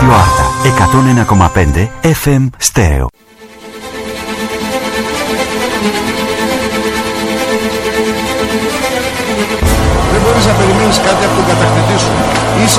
Ράδιο Άρτα 101,5 FM Στέρεο.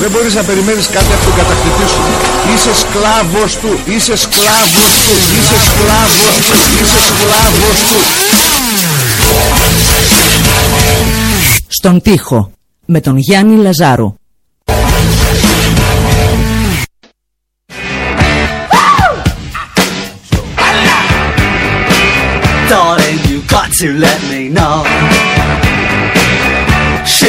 δεν μπορείς να περιμένεις κάτι από τον κατακτητή σου Είσαι σκλάβος του Είσαι σκλάβος του Είσαι σκλάβος του Είσαι σκλάβος του Στον τοίχο με τον Γιάννη Λαζάρου. Darling, you got to let me know.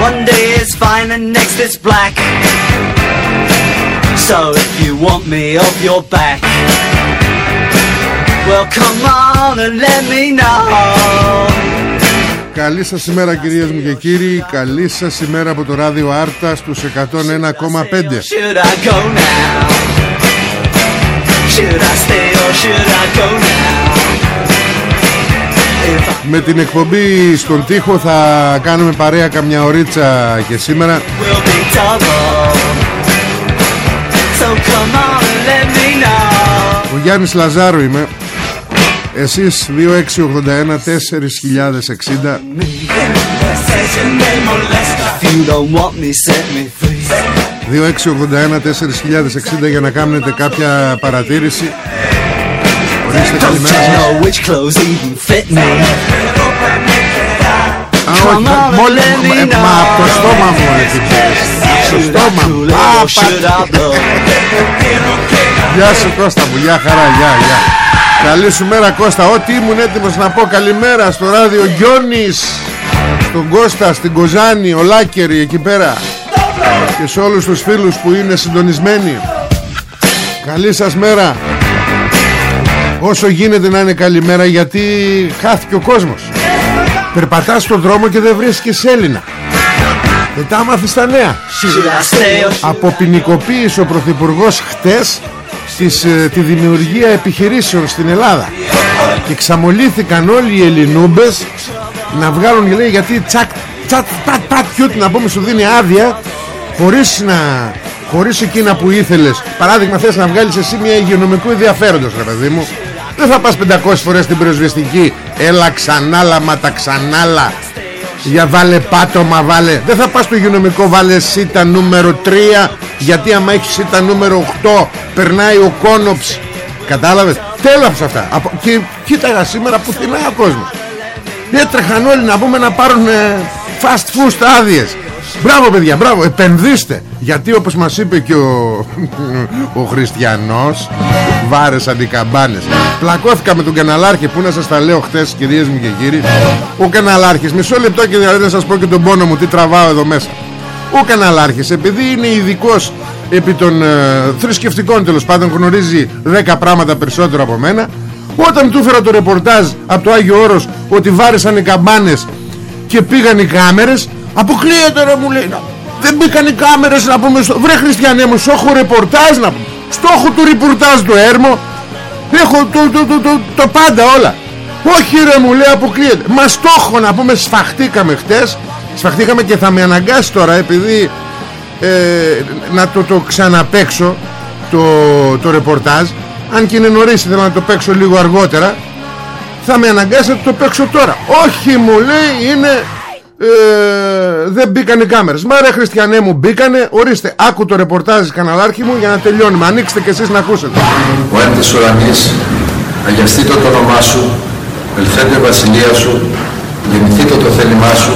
One day it's fine and next it's black. So if you want me off your back, well come on and let me know. Καλή σας ημέρα κυρίες μου και κύριοι Καλή σας ημέρα από το ράδιο Άρτα στους 101,5 Should Με την εκπομπή στον τοίχο θα κάνουμε παρέα καμιά ωρίτσα και σήμερα will be double. So come on and let me know. Ο Γιάννης Λαζάρου είμαι Εσείς 2681 4060 If you don't want me, set me free. 2681 4060 για να κάνετε κάποια παρατήρηση Ορίστε καλημέρα Don't you σας know which clothes even fit me? Α, όχι, μα- μόλι- μα- ε, Μα από το στόμα μου έτσι Από το Should I στόμα μου cool it Α, or should I blow? Γεια σου Κώστα μου, γεια χαρά, γεια, γεια. Καλή σου μέρα Κώστα, ό,τι ήμουν έτοιμος να πω καλημέρα στο ράδιο Γιώνης Στον Κώστα, στην Κοζάνη, ο Λάκερη εκεί πέρα. Και σε όλους τους φίλους που είναι συντονισμένοι. Καλή σας μέρα Όσο γίνεται να είναι καλημέρα γιατί χάθηκε ο κόσμος. Περπατάς στον δρόμο και δεν βρίσκεις Έλληνα. Δεν τα άμαθες τα νέα. Should I stay or should Αποποινικοποίησε ο Πρωθυπουργός χτες στις, ε, τη δημιουργία επιχειρήσεων στην Ελλάδα. Και ξαμολύθηκαν όλοι οι Ελληνούμπες να βγάλουν λέει γιατί τσακ τσακ πατ πατ κιούτ να πούμε σου δίνει άδεια χωρίς να χωρίς εκείνα που ήθελες. Παράδειγμα θες να βγάλεις εσύ μια υγειονομικού ενδιαφέροντος ρε παιδί μου δεν θα πας 500 φορές στην πυροσβεστική. Έλα ξανάλα μα τα ξανάλα. Για βάλε πάτωμα βάλε. Δεν θα πας στο υγειονομικό βάλε σίτα νούμερο 3 Γιατί άμα έχεις σίτα νούμερο 8 Περνάει ο κόνοψ. Κατάλαβες; Τέλος αυτά. Από... Και κοίταγα σήμερα που θυνάει ο κόσμος. Έτρεχαν όλοι να πούμε να πάρουν ε, fast food άδειες Μπράβο παιδιά μπράβο. Επενδύστε. Γιατί όπως μας είπε και ο, ο Χριστιανός Βάρεσαν οι καμπάνες Πλακώθηκα με τον καναλάρχη που να σας τα λέω χτες κυρίες μου και κύριοι. Ο καναλάρχης Μισό λεπτό και δηλαδή να σας πω και τον πόνο μου Τι τραβάω εδώ μέσα. Ο καναλάρχης επειδή είναι ειδικός Επί των ε, θρησκευτικών τέλος πάντων Γνωρίζει 10 πράγματα περισσότερο από μένα Όταν του έφερα το ρεπορτάζ Από το Άγιο Όρος Ότι βάρεσαν οι καμπάνες Και πήγαν οι κάμερες Αποκλείεται ρε μου λέει Δεν μπήκαν οι κάμερες να πούμε στο... Βρε χριστιανέ μου Στόχο ρεπορτάζ να πούμε Στόχο του ρεπορτάζ το έρμο. Έχω το, το, το, το, το πάντα όλα. Όχι ρε μου λέει αποκλείεται. Μα το έχω να πούμε σφαχτήκαμε χτες. Σφαχτήκαμε και θα με αναγκάσει τώρα Επειδή ε, να το, το ξαναπέξω το, το ρεπορτάζ. Αν και είναι νωρίς θέλω να το παίξω λίγο αργότερα. Θα με αναγκάσει να το παίξω τώρα. Όχι μου λέει είναι ε, δεν μπήκαν οι κάμερες. Μα ρε χριστιανέ μου μπήκανε. Ορίστε άκου το ρεπορτάζ καναλάρχη μου Για να τελειώνουμε. Ανοίξτε και εσείς να ακούσετε. Ο έντες ουρανής Αγιαστείτε το όνομά σου Ελθέντε βασιλεία σου Γεννηθείτε το θέλημά σου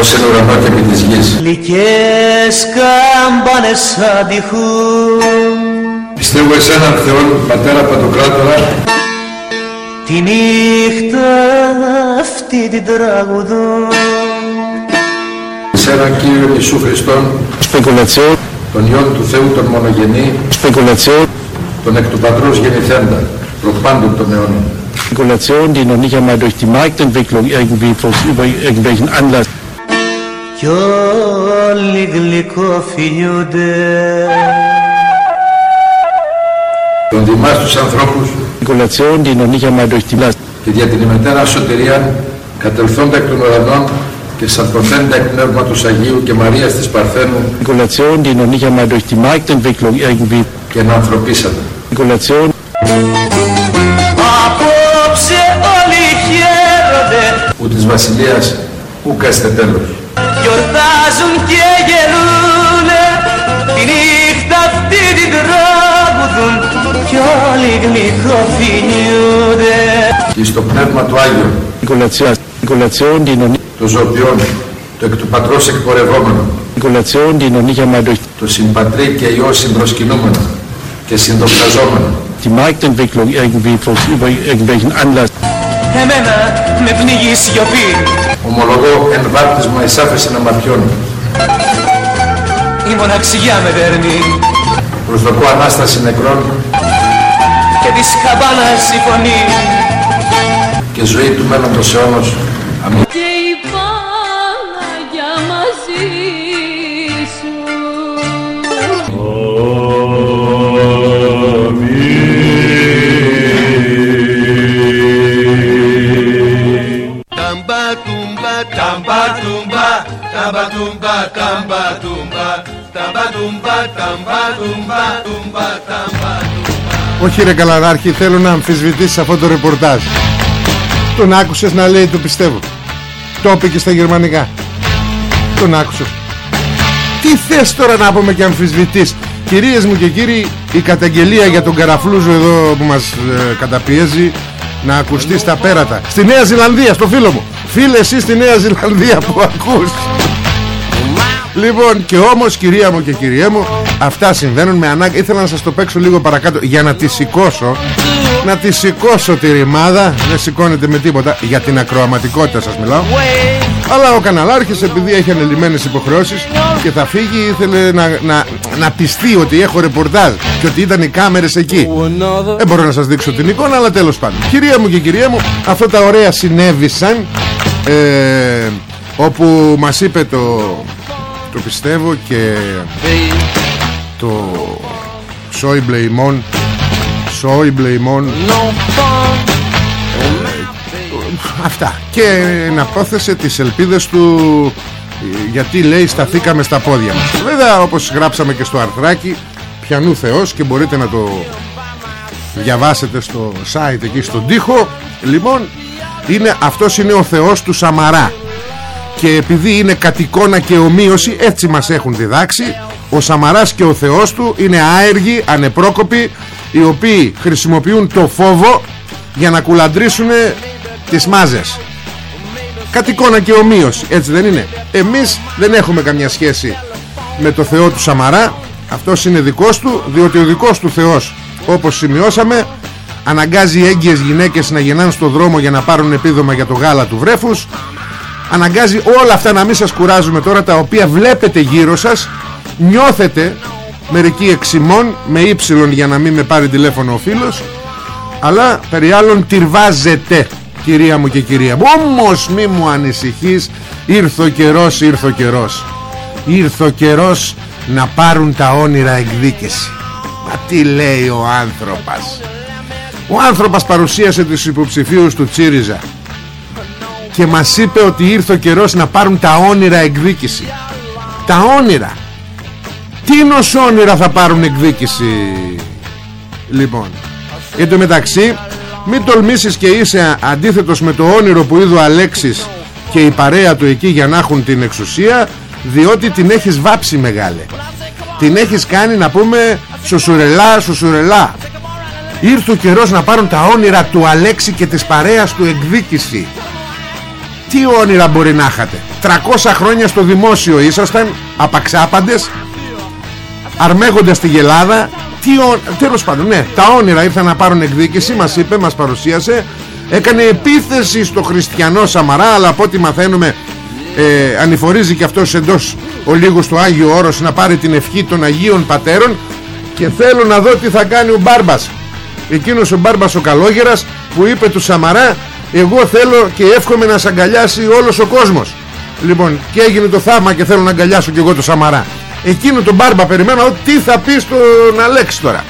Ως εν ουρανό και επί της γης. Λυκές κάμπανες αντιχούν Πιστεύω εις έναν Θεόν Πατέρα Παντοκράτορα. Τη νύχτα αυτή την τραγουδούν Εις έναν Κύριο Ιησού Χριστόν Spekulation, Τον Υιόν του Θεού τον μονογενή Spekulation, Τον εκ του Πατρός γεννηθέντα Προπάντων των αιώνων. Spekulation, die noch nicht einmal durch die Marktentwicklung irgendwie aus über irgendwelchen Anlass Κι όλοι γλυκοφιλιούνται Τον δημάς τους ανθρώπους. Spekulation, die noch nicht einmal durch die Last και δια την ημετέρα σωτηρία κατελθόντα εκ των ουρανών και σαρκωθέντα εκ Πνεύματος Αγίου και Μαρίας της Παρθένου. Spekulation, die noch nicht einmal durch die Marktentwicklung irgendwie και να ανθρωπίσατε. Spekulation, Απόψε όλοι χαίρονται. Που της βασιλείας ουκ έστε τέλος. Γιορτάζουν και γελούνε. Τη νύχτα αυτή την τραγουδούν Κι όλοι γλυκοφιλιούνται Και στο πνεύμα του Άγιο, Spekulation, Spekulation, die noch nicht το ζωοποιόν, το εκ του πατρός εκπορευόμενο, Spekulation, die noch nicht einmal durch το συμπατρί και Υιό συμπροσκυνούμενο και συνδοξαζόμενο, die Marktentwicklung irgendwie aus über irgendwelchen Anlass Εμένα με πνίγει η σιωπή. Ομολογώ εν βάπτισμα εις άφεσιν αμαρτιών, Η μοναξιά με δέρνει. Προσδοκώ Ανάσταση νεκρών. Και της καμπάνας η φωνή. Και ζωή του μέλλοντος αιώνος. Αμήν. Tamba tumba tamba tumba tamba tumba tamba tumba tumba tamba Όχι ρε Καλαδάρχη θέλω να αμφισβητήσεις αυτό το ρεπορτάζ. Τον άκουσες να λέει το πιστεύω. Το είπε και στα γερμανικά. Τον άκουσες Τι θες τώρα να πούμε και αμφισβητείς Κυρίες μου και κύριοι Η καταγγελία για τον Καραφλούζο εδώ που μας ε, καταπιέζει Να ακουστεί στα πέρατα. Στη Νέα Ζηλανδία στο φίλο μου. Φίλε εσύ στη Νέα Ζηλανδία που ακούς Λοιπόν και όμως κυρία μου και κυριέ μου Αυτά συμβαίνουν με ανάγκη. Ήθελα να σας το παίξω λίγο παρακάτω Για να τη σηκώσω. Να τη σηκώσω τη ρημάδα. Δεν σηκώνεται με τίποτα. Για την ακροαματικότητα σας μιλάω. Αλλά ο καναλάρχης επειδή έχει ανελημμένες υποχρεώσεις Και θα φύγει ήθελε να, να, να πιστεί ότι έχω ρεπορτάζ Και ότι ήταν οι κάμερες εκεί. Δεν μπορώ να σας δείξω την εικόνα Αλλά τέλος πάντων. Κυρία μου και κυρία μου Αυτά τα ωραία συνέβησαν ε, Όπου μας είπε το το πιστεύω και το Σόιμπλε ημών Σόιμπλε ημών Αυτά. Και να πρόθεσε τις ελπίδες του ε, Γιατί λέει σταθήκαμε στα πόδια μας. Βέβαια όπως γράψαμε και στο αρθράκι Πιανού Θεός και μπορείτε να το διαβάσετε στο site εκεί στον τοίχο. Λοιπόν είναι, αυτός είναι ο Θεός του Σαμαρά και επειδή είναι κατ' εικόνα και ομοίωση έτσι μας έχουν διδάξει. Ο Σαμαράς και ο Θεός του είναι άεργοι, ανεπρόκοποι οι οποίοι χρησιμοποιούν το φόβο για να κουλαντρήσουν τις μάζες. Κατ' εικόνα και ομοίωση έτσι δεν είναι; Εμείς δεν έχουμε καμιά σχέση με το Θεό του Σαμαρά. Αυτός είναι δικός του διότι ο δικός του Θεός όπως σημειώσαμε αναγκάζει έγκυες γυναίκες να γεννάνε στο δρόμο για να πάρουν επίδομα για το γάλα του βρέφους αναγκάζει όλα αυτά να μην σας κουράζουμε τώρα τα οποία βλέπετε γύρω σας νιώθετε μερικοί εξημών με ύψιλον για να μην με πάρει τηλέφωνο ο φίλος αλλά περί άλλων τυρβάζετε κυρία μου και κυρία μου. Όμως μη μου ανησυχείς ήρθω καιρός ήρθω καιρός. Ήρθω καιρός να πάρουν τα όνειρα εκδίκηση. Μα τι λέει ο άνθρωπος. Ο άνθρωπος παρουσίασε τους υποψηφίους του Τσίριζα και μας είπε ότι ήρθε ο καιρός να πάρουν τα όνειρα εκδίκηση. Τα όνειρα. Τι νος όνειρα θα πάρουν εκδίκηση Λοιπόν Εν τω μεταξύ Μην τολμήσεις και είσαι αντίθετος με το όνειρο που είδε ο Αλέξης Και η παρέα του εκεί για να έχουν την εξουσία Διότι την έχεις βάψει μεγάλε Την έχεις κάνει να πούμε Σουσουρελά σουσουρελά Ήρθε ο καιρός να πάρουν τα όνειρα του Αλέξη και της παρέας του εκδίκηση Τι όνειρα μπορεί να είχατε; 300 χρόνια στο δημόσιο ήσασταν Απαξάπαντες αρμέγοντας τη γελάδα. Τι ο... τέλος πάντων ναι τα όνειρα ήρθαν να πάρουν εκδίκηση μας είπε, μας παρουσίασε. Έκανε επίθεση στο χριστιανό Σαμαρά αλλά από ό,τι μαθαίνουμε ε, ανηφορίζει και αυτός εντός ο λίγος του Άγιο Όρος να πάρει την ευχή των Αγίων Πατέρων. Και θέλω να δω τι θα κάνει ο Μπάρμπας. Εκείνος ο Μπάρμπας ο Καλόγερας που είπε του Σαμαρά εγώ θέλω και εύχομαι να σε αγκαλιάσει όλος ο κόσμος. Λοιπόν και έγινε το θαύμα και θέλω να αγκαλιάσω και εγώ το Σαμαρά. Εκείνο τον Μπάρμπα περιμένω τι θα πει στον Αλέξη τώρα.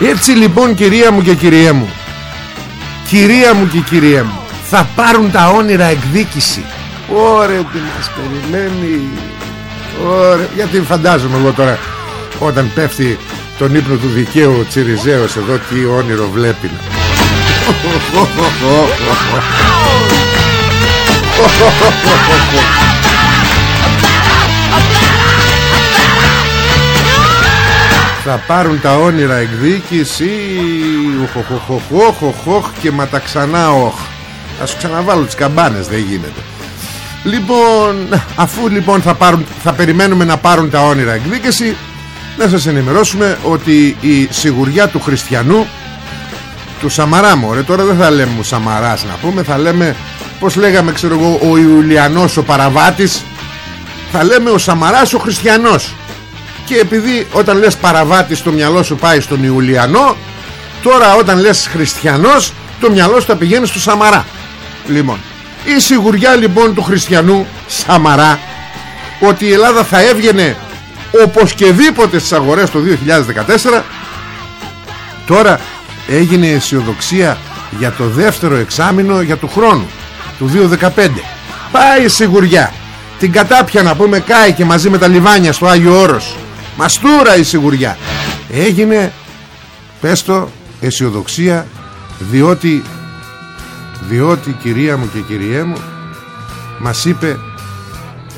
Έτσι λοιπόν κυρία μου και κυρία μου Κυρία μου και κυρία μου Θα πάρουν τα όνειρα εκδίκηση. Ωρε τι μας περιμένει. Ωρε Γιατί φαντάζομαι εγώ τώρα Όταν πέφτει τον ύπνο του δικαίου ο Τσιριζέος εδώ τι όνειρο βλέπει θα πάρουν τα όνειρα εκδίκηση. Οχ και μα τα ξανά οχ θα σου ξαναβάλω τις καμπάνες δεν γίνεται. Λοιπόν αφού λοιπόν θα, πάρουν, θα περιμένουμε να πάρουν τα όνειρα εκδίκηση να σας ενημερώσουμε ότι η σιγουριά του χριστιανού του Σαμαρά μωρέ. Τώρα δεν θα λέμε Σαμαράς να πούμε θα λέμε πως λέγαμε ξέρω εγώ ο Ιουλιανός ο παραβάτης. Θα λέμε ο Σαμαράς ο χριστιανός. Και επειδή όταν λες παραβάτη το μυαλό σου πάει στον Ιουλιανό τώρα όταν λες χριστιανός το μυαλό σου θα πηγαίνει στο Σαμαρά. Λοιπόν η σιγουριά λοιπόν του χριστιανού Σαμαρά ότι η Ελλάδα θα έβγαινε όπως και δίποτε στις αγορές το 2014 τώρα έγινε αισιοδοξία για το δεύτερο εξάμεινο για του χρόνου του 2015 πάει η σιγουριά. Την κατάπια να πούμε κάει και μαζί με τα λιβάνια στο Άγιο Όρος. Μαστούρα η σιγουριά. Έγινε Πες το αισιοδοξία Διότι Διότι κυρία μου και κυριέ μου Μας είπε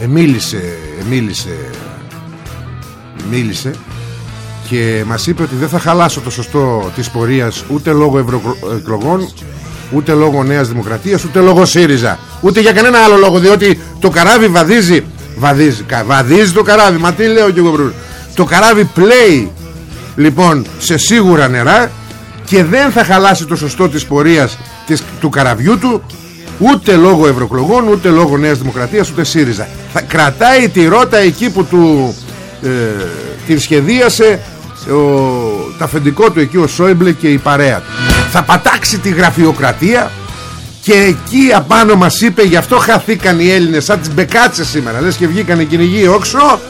Εμίλησε Εμίλησε Μίλησε και μας είπε ότι δεν θα χαλάσω το σωστό της πορείας ούτε λόγω ευρωεκλογών ούτε λόγω Νέας Δημοκρατίας ούτε λόγω ΣΥΡΙΖΑ. Ούτε για κανένα άλλο λόγο διότι το καράβι βαδίζει βαδίζει, βαδίζει το καράβι. Μα τι λέω και εγώ το καράβι πλέει λοιπόν σε σίγουρα νερά και δεν θα χαλάσει το σωστό της πορείας της, του καραβιού του ούτε λόγω ευρωκλογών ούτε λόγω Νέας Δημοκρατίας ούτε ΣΥΡΙΖΑ. Θα κρατάει τη ρότα εκεί που του ε, την σχεδίασε ο, τα αφεντικό του εκεί ο Σόιμπλε και η παρέα του. Θα πατάξει τη γραφειοκρατία και εκεί απάνω μας είπε γι' αυτό χαθήκαν οι Έλληνες σαν τις μπεκάτσες σήμερα λες και βγήκαν οι κυνηγοί όξο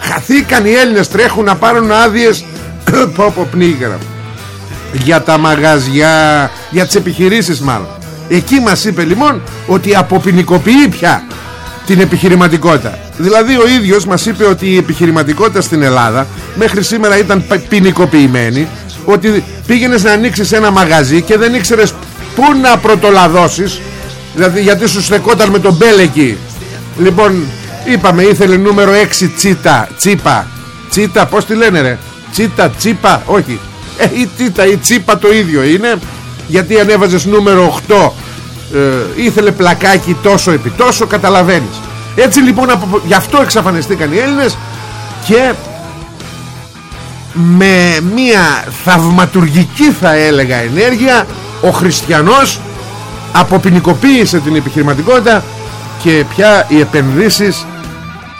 Χαθήκαν οι Έλληνες τρέχουν να πάρουν άδειες Πόπο πνίγρα Για τα μαγαζιά Για τις επιχειρήσεις μάλλον. Εκεί μας είπε λοιπόν ότι αποποινικοποιεί πια την επιχειρηματικότητα Δηλαδή ο ίδιος μας είπε ότι η επιχειρηματικότητα στην Ελλάδα Μέχρι σήμερα ήταν ποινικοποιημένη Ότι πήγαινες να ανοίξεις ένα μαγαζί Και δεν ήξερες πού να πρωτολαδώσεις. Δηλαδή γιατί σου στεκόταν με τον μπέλεκι Λοιπόν Είπαμε ήθελε νούμερο 6 τσίτα Τσίπα. Τσίτα πως τη λένε ρε; Τσίτα τσίπα όχι. Ε, Η τσίτα η τσίπα το ίδιο είναι Γιατί ανέβαζες νούμερο 8 ε, Ήθελε πλακάκι τόσο επί τόσο Καταλαβαίνεις Έτσι λοιπόν από, γι' αυτό εξαφανιστήκαν οι Έλληνες Και με μια θαυματουργική θα έλεγα ενέργεια ο χριστιανός αποποινικοποίησε την επιχειρηματικότητα και πια οι επενδύσεις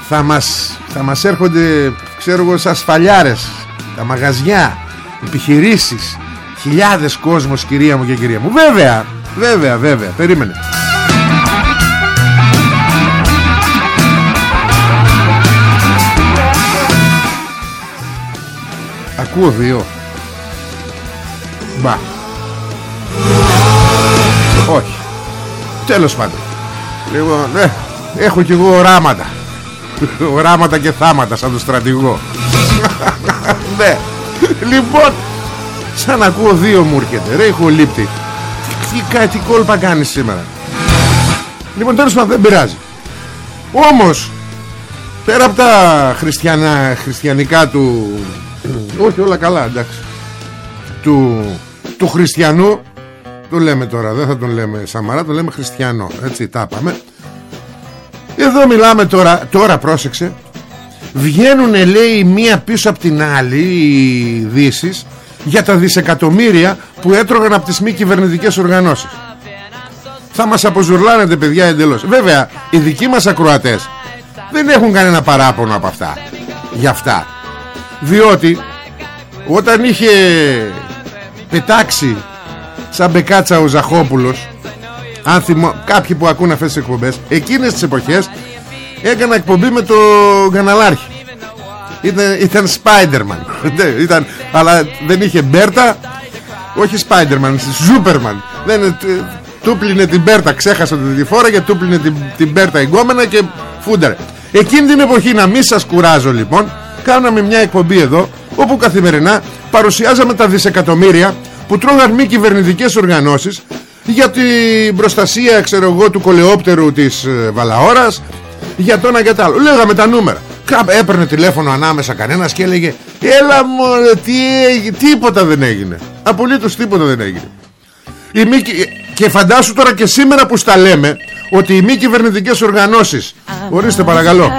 θα μας, θα μας έρχονται ξέρω εγώ σαν σφαλιάρες τα μαγαζιά, επιχειρήσεις χιλιάδες κόσμος κυρία μου και κυρία μου. Βέβαια, βέβαια, βέβαια περίμενε Ακούω δύο. Μπα. Όχι. Τέλος πάντων. Λοιπόν ε, Έχω κι εγώ οράματα. Οράματα και θάματα σαν το στρατηγό. Ναι. Λοιπόν Σαν ακούω δύο μου έρχεται. Ρε έχω λείπτη Τι, τι, τι κόλπα κάνεις σήμερα. Λοιπόν τέλος πάντων δεν πειράζει. Όμως Πέρα από τα χριστιανά, χριστιανικά του Όχι όλα καλά εντάξει. Του, του χριστιανού Το λέμε τώρα Δεν θα τον λέμε Σαμαρά Το λέμε χριστιανό Έτσι τα πάμε. Εδώ μιλάμε τώρα Τώρα πρόσεξε. Βγαίνουνε λέει μία πίσω από την άλλη Οι δύσεις Για τα δισεκατομμύρια που έτρωγαν από τις μη κυβερνητικές οργανώσεις. Θα μας αποζουρλάνετε παιδιά εντελώς. Βέβαια οι δικοί μας ακροατές δεν έχουν κανένα παράπονο από αυτά για αυτά διότι όταν είχε πετάξει σαν μπεκάτσα ο Ζαχόπουλος αν θυμώ, κάποιοι που ακούν αυτές τις εκπομπές εκείνες τις εποχές έκανα εκπομπή με το Καναλάρχη ήταν, ήταν Spiderman. Ήταν, αλλά δεν είχε Μπέρτα όχι Spiderman, Superman. Δεν, του πλύνε την Μπέρτα ξέχασα τη φορά και του πλύνε την, την Μπέρτα εγκόμενα και φούνταρε. Εκείνη την εποχή να μην σας κουράζω λοιπόν Κάναμε μια εκπομπή εδώ Όπου καθημερινά παρουσιάζαμε τα δισεκατομμύρια Που τρώγαν μη κυβερνητικές οργανώσεις Για την προστασία ξέρω εγώ του κολεόπτερου της ε, Βαλαώρας Για το ένα και το άλλο Λέγαμε τα νούμερα. Έπαιρνε τηλέφωνο ανάμεσα κανένας και έλεγε Έλα μωρέ τι έγινε Τίποτα δεν έγινε. Απολύτως τίποτα δεν έγινε η μη... Και φαντάσου τώρα και σήμερα που στα λέμε ότι οι μη κυβερνητικές οργανώσεις Ορίστε παρακαλώ.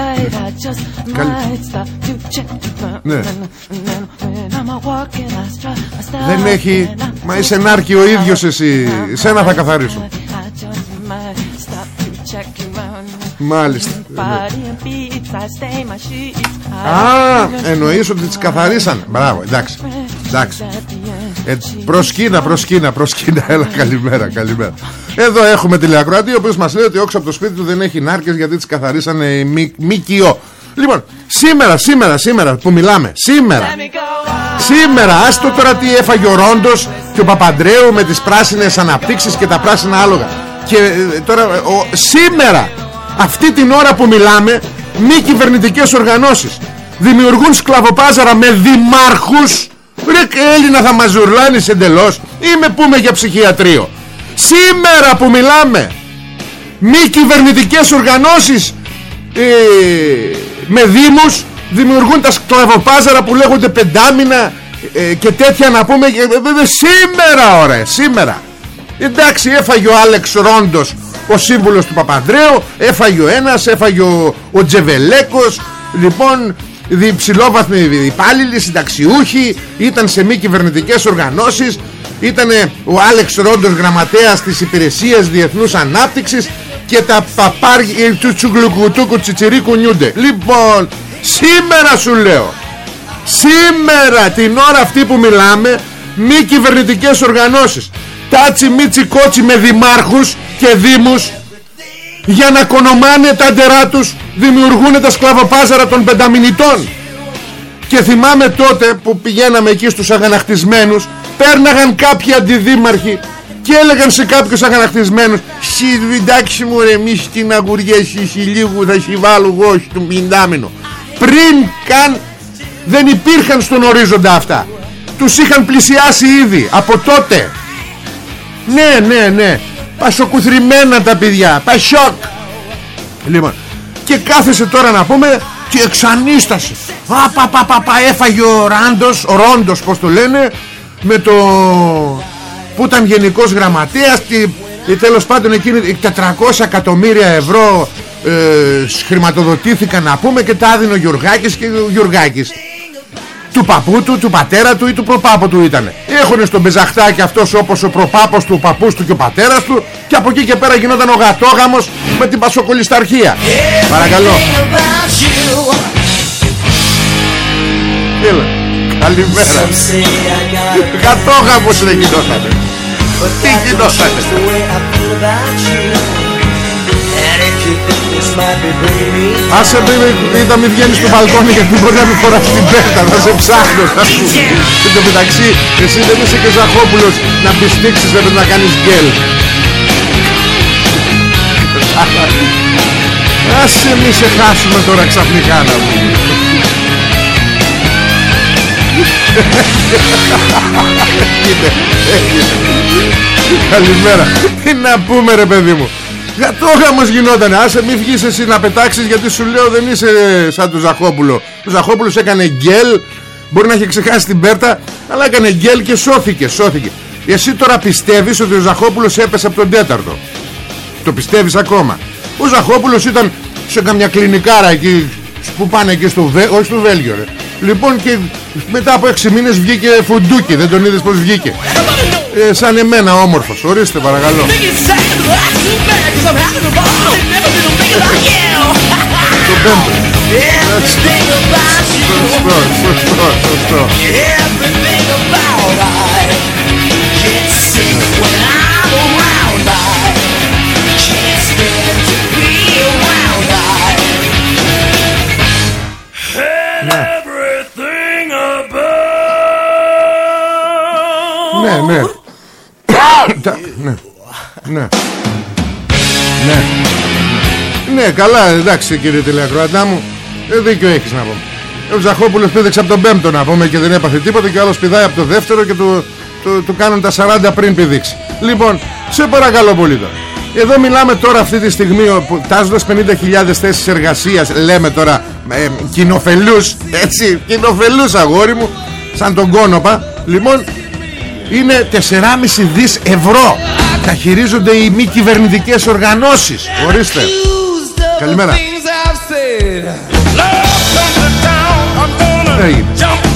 Ναι. Δεν έχει Μα είσαι νάρκη ο ίδιος εσύ. Σένα θα καθαρίσω. Μάλιστα. Α, εννοείς ότι τις καθαρίσαν Μπράβο, εντάξει. Εντάξει ε, Προσκύνα, προσκύνα, προσκύνα. Έλα καλημέρα, καλημέρα. Εδώ έχουμε τηλεακροατή Ο οποίος μας λέει ότι όξω από το σπίτι του δεν έχει νάρκες Γιατί τις καθαρίσανε οι ΜΚΙΟ Λοιπόν, σήμερα, σήμερα, σήμερα που μιλάμε Σήμερα Σήμερα, άστο τώρα τι έφαγε ο Ρόντος Και ο Παπαντρέου με τις πράσινες αναπτύξεις Και τα πράσινα άλογα. Και ε, τώρα, ο, σήμερα Αυτή την ώρα που μιλάμε Μη κυβερνητικές οργανώσεις Δημιουργούν σκλαβοπάζαρα με δημάρχους Ρε Έλληνα θα μας ζουρλάνεις εντελώς. Ή με πούμε για ψυχιατρίο. Σήμερα που μιλάμε Μη κυβερνητικές οργανώσεις ε, Με δήμους Δημιουργούν τα σκλαβοπάζαρα που λέγονται πεντάμινα ε, Και τέτοια να πούμε ε, Σήμερα ωραία Σήμερα. Εντάξει έφαγε ο Άλεξ Ρόντος Ο σύμβουλος του Παπανδρέου Έφαγε ο ένας Έφαγε ο, ο Τζεβελέκος. Λοιπόν διψηλόβαθμοι υπάλληλοι, συνταξιούχοι, ήταν σε μη κυβερνητικές οργανώσεις, ήταν ο Άλεξ Ρόντος γραμματέας της Υπηρεσίας Διεθνούς Ανάπτυξης και τα παπάρια του τσουγλουκουτούκου τσιτσιρίκου νιούνται. Λοιπόν, σήμερα σου λέω, σήμερα την ώρα αυτή που μιλάμε, μη κυβερνητικές οργανώσεις, τάτσι μίτσι κότσι με δημάρχους και δήμους, για να κονομάνε τα ντερά τους δημιουργούν τα σκλαβοπάζαρα των πενταμινητών. Και θυμάμαι τότε που πηγαίναμε εκεί στους αγανακτισμένους πέρναγαν κάποιοι αντιδήμαρχοι και έλεγαν σε κάποιους αγανακτισμένους «Συντάξει μου ρε μη στην αγουριά εσύ λίγο θα σου βάλω εγώ στο πεντάμινο» πριν καν δεν υπήρχαν στον ορίζοντα αυτά. Τους είχαν πλησιάσει ήδη από τότε. Ναι ναι ναι. Πασοκουθριμένα τα παιδιά Πασόκ. Λοιπόν Και κάθεσε τώρα να πούμε Και εξανίστασε. Α πα πα πα, πα έφαγε ο Ράντος Ο Ρόντος πως το λένε Με το Που ήταν γενικός γραμματέας Και, και τέλος πάντων εκείνη 400 εκατομμύρια ευρώ ε, Χρηματοδοτήθηκαν να πούμε Και τα άδεινε ο Γιουργάκης Και ο Γιουργάκης του παππού του, του πατέρα του ή του προπάπου του ήτανε. Έχουνε στον πεζαχτάκι αυτός όπως ο προπάπος του, ο παππούς του και ο πατέρας του και από εκεί και πέρα γινόταν ο γατόγαμος με την πασοκολισταρχία. Παρακαλώ. Έλα. Καλημέρα. Γατόγαμος δεν γινότανε. Τι γινότανε. Άσε πει, είδα μη βγαίνεις στο μπαλκόνι γιατί μπορεί να μην φοράς την πέτα, να σε ψάχνω. θα σου πει. Εν τω μεταξύ, εσύ δεν είσαι και Ζαχόπουλος να πιστήξεις, δεν πρέπει να κάνεις γκέλ. Άσε μη σε χάσουμε τώρα ξαφνικά να πούμε. Έγινε, έγινε. Καλημέρα. Τι να πούμε ρε παιδί μου. Για το γάμος γινότανε. Άσε μη βγεις εσύ να πετάξεις γιατί σου λέω δεν είσαι σαν του Ζαχόπουλο. Ο Ζαχόπουλος έκανε γκέλ. Μπορεί να έχει ξεχάσει την πέρτα. Αλλά έκανε γκέλ και σώθηκε. Σώθηκε. Εσύ τώρα πιστεύεις ότι ο Ζαχόπουλος έπεσε από τον τέταρτο; Το πιστεύεις ακόμα; Ο Ζαχόπουλος ήταν σε καμιά κλινικάρα εκεί που πάνε εκεί στο, Βέ... όχι στο Βέλγιο ρε. Λοιπόν και μετά από 6 μήνες βγήκε φουντούκι Δεν τον είδες πως βγήκε ε, Σαν εμένα όμορφος. Ορίστε παρακαλώ. Το πέμπτο. Σωστό, σωστό, σωστό. Ναι, ναι. Τα- ναι. Ναι. Ναι. Ναι, καλά, εντάξει κύριε τηλεακροατά μου. Ε, δίκιο έχεις να πω. Ο Ζαχόπουλος πήδεξε από τον πέμπτο να πούμε και δεν έπαθε τίποτα και ο άλλος πηδάει από το δεύτερο και του, του, του κάνουν τα 40 πριν πηδήξει. Λοιπόν, σε παρακαλώ πολύ τώρα. Εδώ μιλάμε τώρα αυτή τη στιγμή όπου τάζοντας 50.000 θέσεις εργασίας λέμε τώρα ε, κοινοφελούς έτσι κοινοφελούς αγόρι μου σαν τον κόνοπα λοιπόν είναι 4,5 δις ευρώ. Τα χειρίζονται οι μη κυβερνητικές οργανώσεις. Ορίστε. Καλημέρα. Έγινε.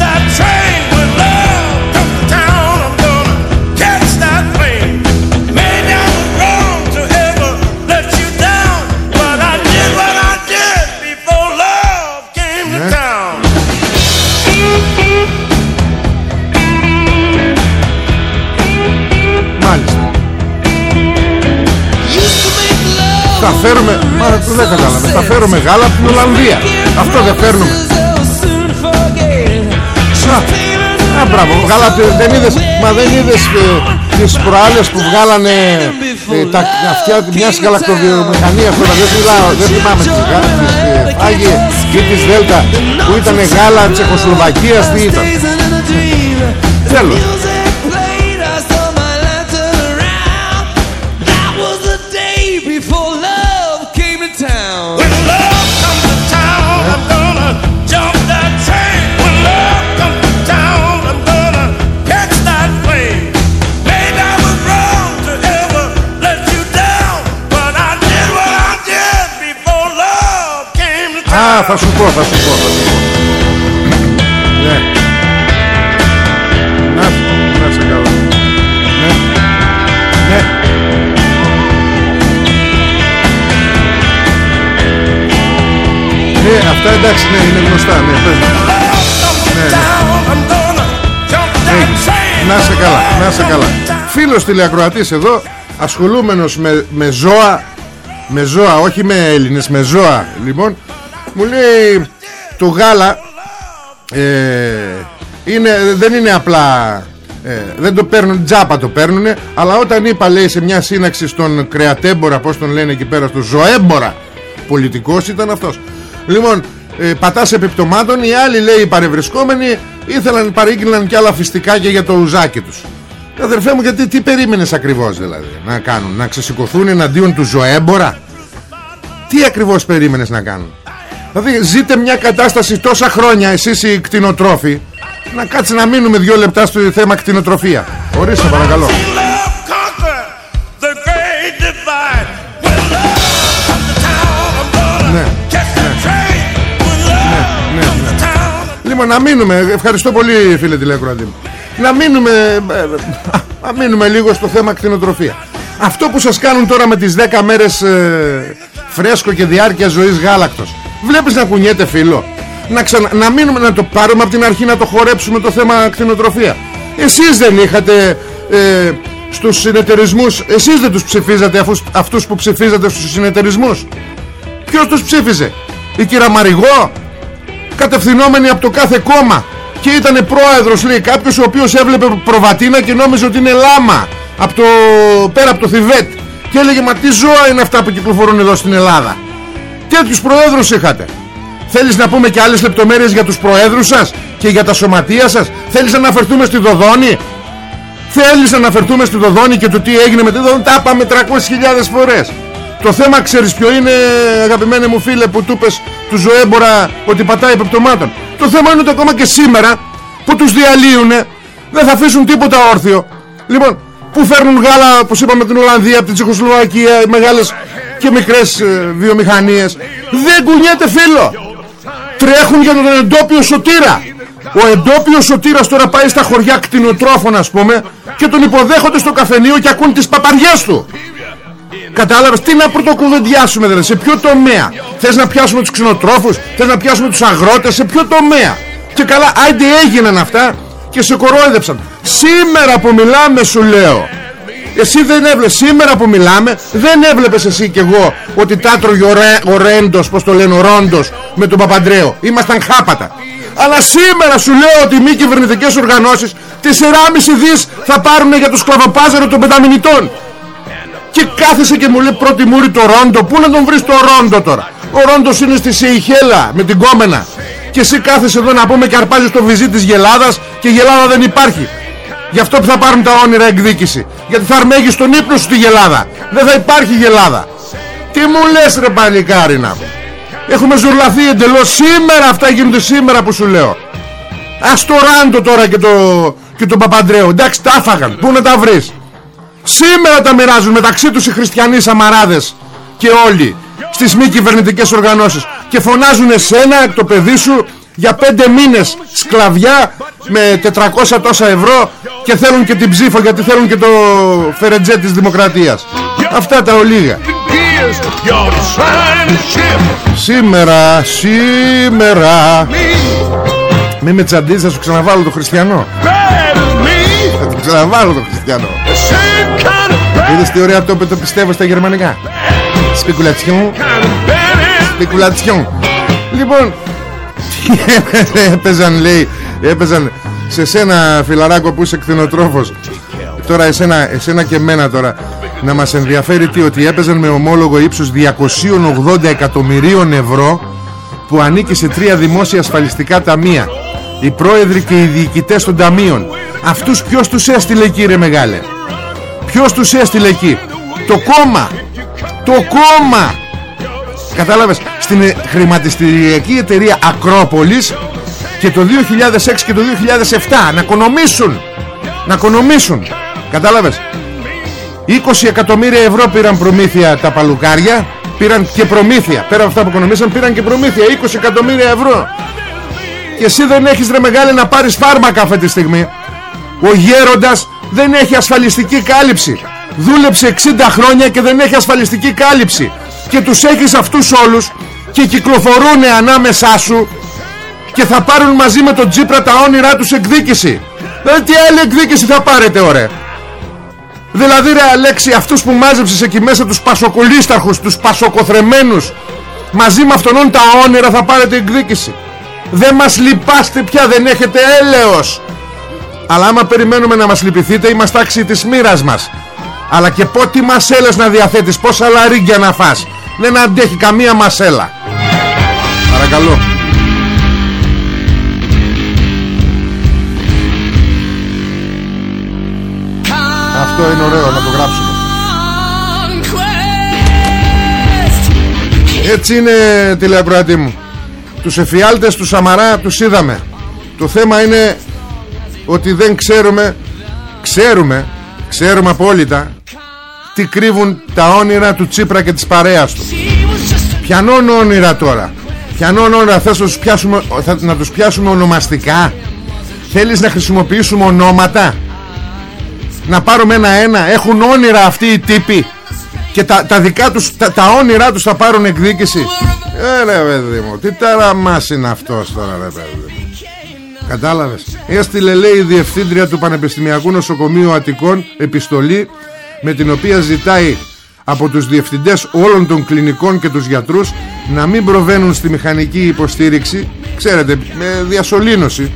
Φέρουμε Μα δεν κατάλαβε Θα φέρουμε γάλα από την Ολλανδία. Αυτό δεν φέρνουμε. Α, Α μπράβο γάλα, από τη- δεν είδες Μα δεν είδες ε, τις προάλλες που βγάλανε ε, τα αυτιά μιας γαλακτοβιομηχανίας τώρα δεν μιλάω δεν θυμάμαι τις γα- τις, ε, φάγε ή της Δέλτα που ήταν γάλα Τσεχοσλοβακίας τι ήταν. Τέλος θα σου πω, θα σου πω, θα σου πω. Ναι. Να, να σε καλά. Ναι. Ναι. Ναι, αυτά εντάξει, ναι, είναι γνωστά, ναι, πες μου. Ναι, ναι. Ναι, Να σε καλά, να σε καλά. Φίλος τηλεακροατής εδώ, ασχολούμενος με, με ζώα, με ζώα, όχι με Έλληνες, με ζώα, λοιπόν, μου λέει το γάλα ε, είναι, δεν είναι απλά ε, δεν το παίρνουν τζάπα το παίρνουν αλλά όταν είπα λέει σε μια σύναξη στον κρεατέμπορα πως τον λένε εκεί πέρα στο ζωέμπορα πολιτικός ήταν αυτός. Λοιπόν ε, πατάς επιπτωμάτων οι άλλοι λέει οι παρευρισκόμενοι ήθελαν παρήγγειλαν και άλλα φυστικάκια για το ουζάκι τους. Αδερφέ μου γιατί τι περίμενες ακριβώς δηλαδή να κάνουν να ξεσηκωθούν εναντίον του ζωέμπορα; Τι ακριβώς περίμενες να κάνουν; Δηλαδή ζείτε μια κατάσταση τόσα χρόνια εσείς οι κτηνοτρόφοι Να κάτσει να μείνουμε δύο λεπτά στο θέμα κτηνοτροφία. Ορίστε παρακαλώ. Ναι, ναι, ναι. Λοιπόν να μείνουμε. Ευχαριστώ πολύ φίλε τηλεκροατή μου. Να μείνουμε ε, ε, Να μείνουμε λίγο στο θέμα κτηνοτροφία. Αυτό που σας κάνουν τώρα με τις 10 μέρες ε, Φρέσκο και διάρκεια ζωής γάλακτος Βλέπεις να κουνιέται φίλο. Να, ξανα... να μείνουμε να το πάρουμε από την αρχή να το χορέψουμε το θέμα κτηνοτροφία. Εσείς δεν είχατε ε, στους συνεταιρισμούς Εσείς δεν τους ψηφίζατε αφούς, αυτούς που ψηφίζατε στους συνεταιρισμούς. Ποιος τους ψήφιζε; Η κυρία Μαριγό Κατευθυνόμενη από το κάθε κόμμα. Και ήταν πρόεδρος λέει κάποιος Ο οποίος έβλεπε προβατίνα και νόμιζε ότι είναι λάμα από το, Πέρα από το Θιβέτ. Και έλεγε μα τι ζώα είναι αυτά που κυκλοφορούν εδώ στην Ελλάδα; Τέτοιους προέδρους είχατε. Θέλεις να πούμε και άλλες λεπτομέρειες για τους προέδρους σας Και για τα σωματεία σας; Θέλεις να αναφερθούμε στη Δοδόνη; Θέλεις να αναφερθούμε στη Δοδόνη και το τι έγινε με τη Δοδόνη; Τα είπαμε 300.000 φορές. Το θέμα ξέρεις ποιο είναι αγαπημένε μου φίλε Που του πες του ζωέμπορα ότι πατάει επιπτωμάτων Το θέμα είναι ότι ακόμα και σήμερα Που τους διαλύουνε Δεν θα αφήσουν τίποτα όρθιο. Λοιπόν που φέρνουν γάλα όπως είπαμε την Ολλανδία από την Τσεχοσλοβακία μεγάλες και μικρές ε, βιομηχανίες. Δεν κουνιέται φίλο. Τρέχουν για τον εντόπιο σωτήρα. Ο εντόπιος σωτήρας τώρα πάει στα χωριά κτηνοτρόφων ας πούμε και τον υποδέχονται στο καφενείο και ακούν τις παπαριές του. Κατάλαβες τι να πρωτοκουβεντιάσουμε δηλαδή σε ποιο τομέα. Θες να πιάσουμε τους κτηνοτρόφους Θες να πιάσουμε τους αγρότες σε ποιο τομέα. Και καλά άντε έγιναν αυτά Και σε κορόιδεψαν. Σήμερα που μιλάμε σου λέω εσύ δεν έβλεπες σήμερα που μιλάμε Δεν έβλεπες εσύ και εγώ Ότι τα τρώγε ο, Ρέντος Πως το λένε ο Ρόντος Με τον Παπαντρέο. Ήμασταν χάπατα. Αλλά σήμερα σου λέω ότι οι μη κυβερνητικές οργανώσεις 4,5 δις θα πάρουν για το σκλαβοπάζαρο των πενταμινητών. Και κάθεσε και μου λέει πρώτη μούρη το Ρόντο. Πού να τον βρεις το Ρόντο τώρα; Ο Ρόντος είναι στη Σεϊχέλα με την Κόμενα. Και εσύ κάθεσαι εδώ να πούμε και αρπάζεις το βυζί της Γελάδας Και η Γελάδα δεν υπάρχει Γι' αυτό που θα πάρουν τα όνειρα εκδίκηση. Γιατί θα αρμέγεις τον ύπνο σου στη γελάδα. Δεν θα υπάρχει γελάδα. Τι μου λες ρε παλικάρι να Έχουμε ζουρλαθεί εντελώς. Σήμερα αυτά γίνονται σήμερα που σου λέω. Ας το ράντο τώρα και το, και τον Παπαντρέο. Εντάξει τα άφαγαν Πού να τα βρεις; Σήμερα τα μοιράζουν μεταξύ τους οι χριστιανοί σαμαράδες Και όλοι Στις μη κυβερνητικές οργανώσεις. Και φωνάζουν εσένα το παιδί σου για πέντε μήνες σκλαβιά με 400 τόσα ευρώ και θέλουν και την ψήφο γιατί θέλουν και το φερετζέ της δημοκρατίας. Αυτά τα ολίγα. Σήμερα σήμερα. Μη με τσαντίζεις θα σου ξαναβάλω το χριστιανό. Θα του ξαναβάλω το χριστιανό. Είδες τι ωραία το, το πιστεύω στα γερμανικά. Σπικουλατσιόν σπικουλατσιόν λοιπόν έπαιζαν λέει έπαιζαν σε σένα φιλαράκο που είσαι κτηνοτρόφος. Τώρα εσένα, εσένα και εμένα τώρα. Να μας ενδιαφέρει τι ότι έπαιζαν με ομόλογο ύψους 280 εκατομμυρίων ευρώ που ανήκει σε τρία δημόσια ασφαλιστικά ταμεία. Οι πρόεδροι και οι διοικητές των ταμείων. Αυτούς ποιος τους έστειλε εκεί ρε μεγάλε; Ποιος τους έστειλε εκεί; Το κόμμα. Το κόμμα. Κατάλαβες; Στην χρηματιστηριακή εταιρεία Ακρόπολης και το 2006 και το 2007 να οικονομήσουν να οικονομήσουν κατάλαβες; 20 εκατομμύρια ευρώ πήραν προμήθεια τα παλουκάρια πήραν και προμήθεια. Πέρα από αυτά που οικονομήσαν πήραν και προμήθεια. 20 εκατομμύρια ευρώ. Και εσύ δεν έχεις ρε μεγάλη να πάρεις φάρμακα αυτή τη στιγμή. Ο γέροντας δεν έχει ασφαλιστική κάλυψη. Δούλεψε 60 χρόνια και δεν έχει ασφαλιστική κάλυψη. Και τους έχεις αυτούς όλους και κυκλοφορούν ανάμεσά σου και θα πάρουν μαζί με τον Τζίπρα τα όνειρά τους εκδίκηση. Δηλαδή τι άλλη εκδίκηση θα πάρετε ωραία. Δηλαδή ρε Αλέξη αυτούς που μάζεψες εκεί μέσα τους πασοκολίσταρχους τους πασοκοθρεμένους μαζί με αυτόν τα όνειρα θα πάρετε εκδίκηση. Δεν μας λυπάστε πια δεν έχετε έλεος. Αλλά άμα περιμένουμε να μας λυπηθείτε είμαστε άξιοι της μοίρας μας. Αλλά και πότι μασέλες να διαθέτεις πόσα λαρίγκια να φας. Δεν αντέχει καμία μασέλα παρακαλώ. Αυτό είναι ωραίο να το γράψουμε. Έτσι είναι τηλεακροατή μου. Τους εφιάλτες του Σαμαρά τους είδαμε. Το θέμα είναι Ότι δεν ξέρουμε Ξέρουμε Ξέρουμε απόλυτα Τι κρύβουν τα όνειρα του Τσίπρα και της παρέας του. Πιανών όνειρα τώρα; Πιανών όνειρα θες να τους πιάσουμε, να τους πιάσουμε ονομαστικά; Θέλεις να χρησιμοποιήσουμε ονόματα; Να πάρουμε ένα-ένα Έχουν όνειρα αυτοί οι τύποι Και τα, τα δικά τους τα, τα όνειρά τους θα πάρουν εκδίκηση. Ε ρε παιδί μου Τι ταραμάς είναι αυτός τώρα ρε παιδί μου. Κατάλαβες. Έστειλε λέει η διευθύντρια του Πανεπιστημιακού Νοσοκομείου Αττικών Επιστολή με την οποία ζητάει από τους διευθυντές όλων των κλινικών και τους γιατρούς να μην προβαίνουν στη μηχανική υποστήριξη ξέρετε με διασωλήνωση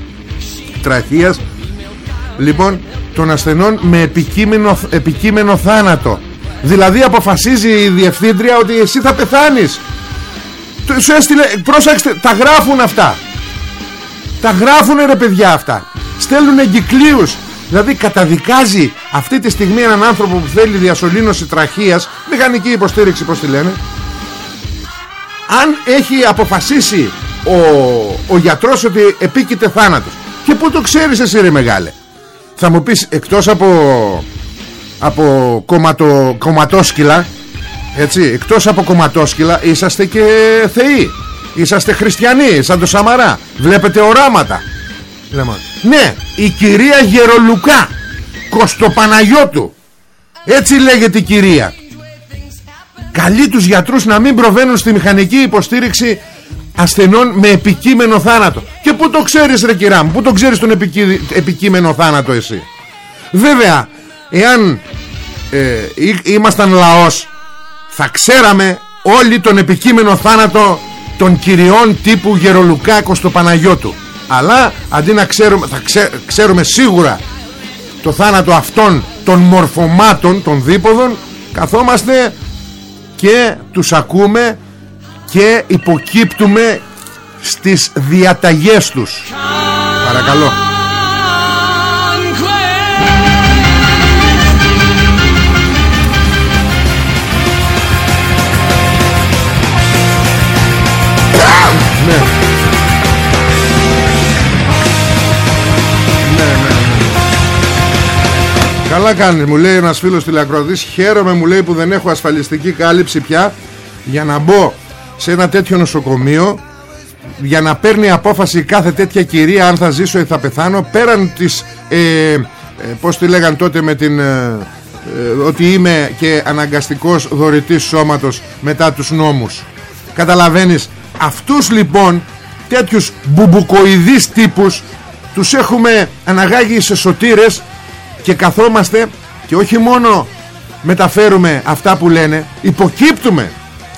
τραχείας λοιπόν των ασθενών με επικείμενο, επικείμενο θάνατο. Δηλαδή αποφασίζει η διευθύντρια ότι εσύ θα πεθάνεις. Το- σου έστειλε, πρόσεξτε τα γράφουν αυτά. Τα γράφουν ρε παιδιά αυτά. Στέλνουν εγκυκλίους δηλαδή καταδικάζει αυτή τη στιγμή έναν άνθρωπο που θέλει διασωλήνωση τραχείας μηχανική υποστήριξη πως τη λένε. Αν έχει αποφασίσει ο, ο γιατρός ότι επίκειται θάνατος. Και πού το ξέρεις εσύ ρε μεγάλε. Θα μου πεις εκτός από από κομματο, κομματόσκυλα έτσι εκτός από κομματόσκυλα είσαστε και θεοί. Είσαστε χριστιανοί σαν το Σαμαρά. Βλέπετε οράματα. Λοιπόν, ναι η κυρία Γερολουκά Κωστοπαναγιώτου έτσι λέγεται η κυρία. Καλεί τους γιατρούς να μην προβαίνουν στη μηχανική υποστήριξη ασθενών με επικείμενο θάνατο. Και πού το ξέρεις ρε κυρά μου πού το ξέρεις τον επικεί- επικείμενο θάνατο εσύ. Βέβαια εάν ε, ή- ήμασταν λαός θα ξέραμε όλοι τον επικείμενο θάνατο των κυριών τύπου Γερολουκά Κωστοπαναγιώτου αλλά αντί να ξέρουμε θα ξέ- ξέρουμε σίγουρα το θάνατο αυτών των μορφωμάτων των δίποδων καθόμαστε και τους ακούμε και υποκύπτουμε στις διαταγές τους. Παρακαλώ Καλά κάνεις μου λέει ένας φίλος τηλεακροατής. Χαίρομαι μου λέει που δεν έχω ασφαλιστική κάλυψη πια Για να μπω σε ένα τέτοιο νοσοκομείο Για να παίρνει απόφαση κάθε τέτοια κυρία Αν θα ζήσω ή θα πεθάνω Πέραν της ε, ε, Πώς τη λέγαν τότε με την ε, ε, Ότι είμαι και αναγκαστικός δωρητής σώματος Μετά τους νόμους. Καταλαβαίνεις. Αυτούς λοιπόν Τέτοιους μπουμπουκοειδείς τύπους Τους έχουμε αναγάγει σε σωτήρες και καθόμαστε και όχι μόνο μεταφέρουμε αυτά που λένε υποκύπτουμε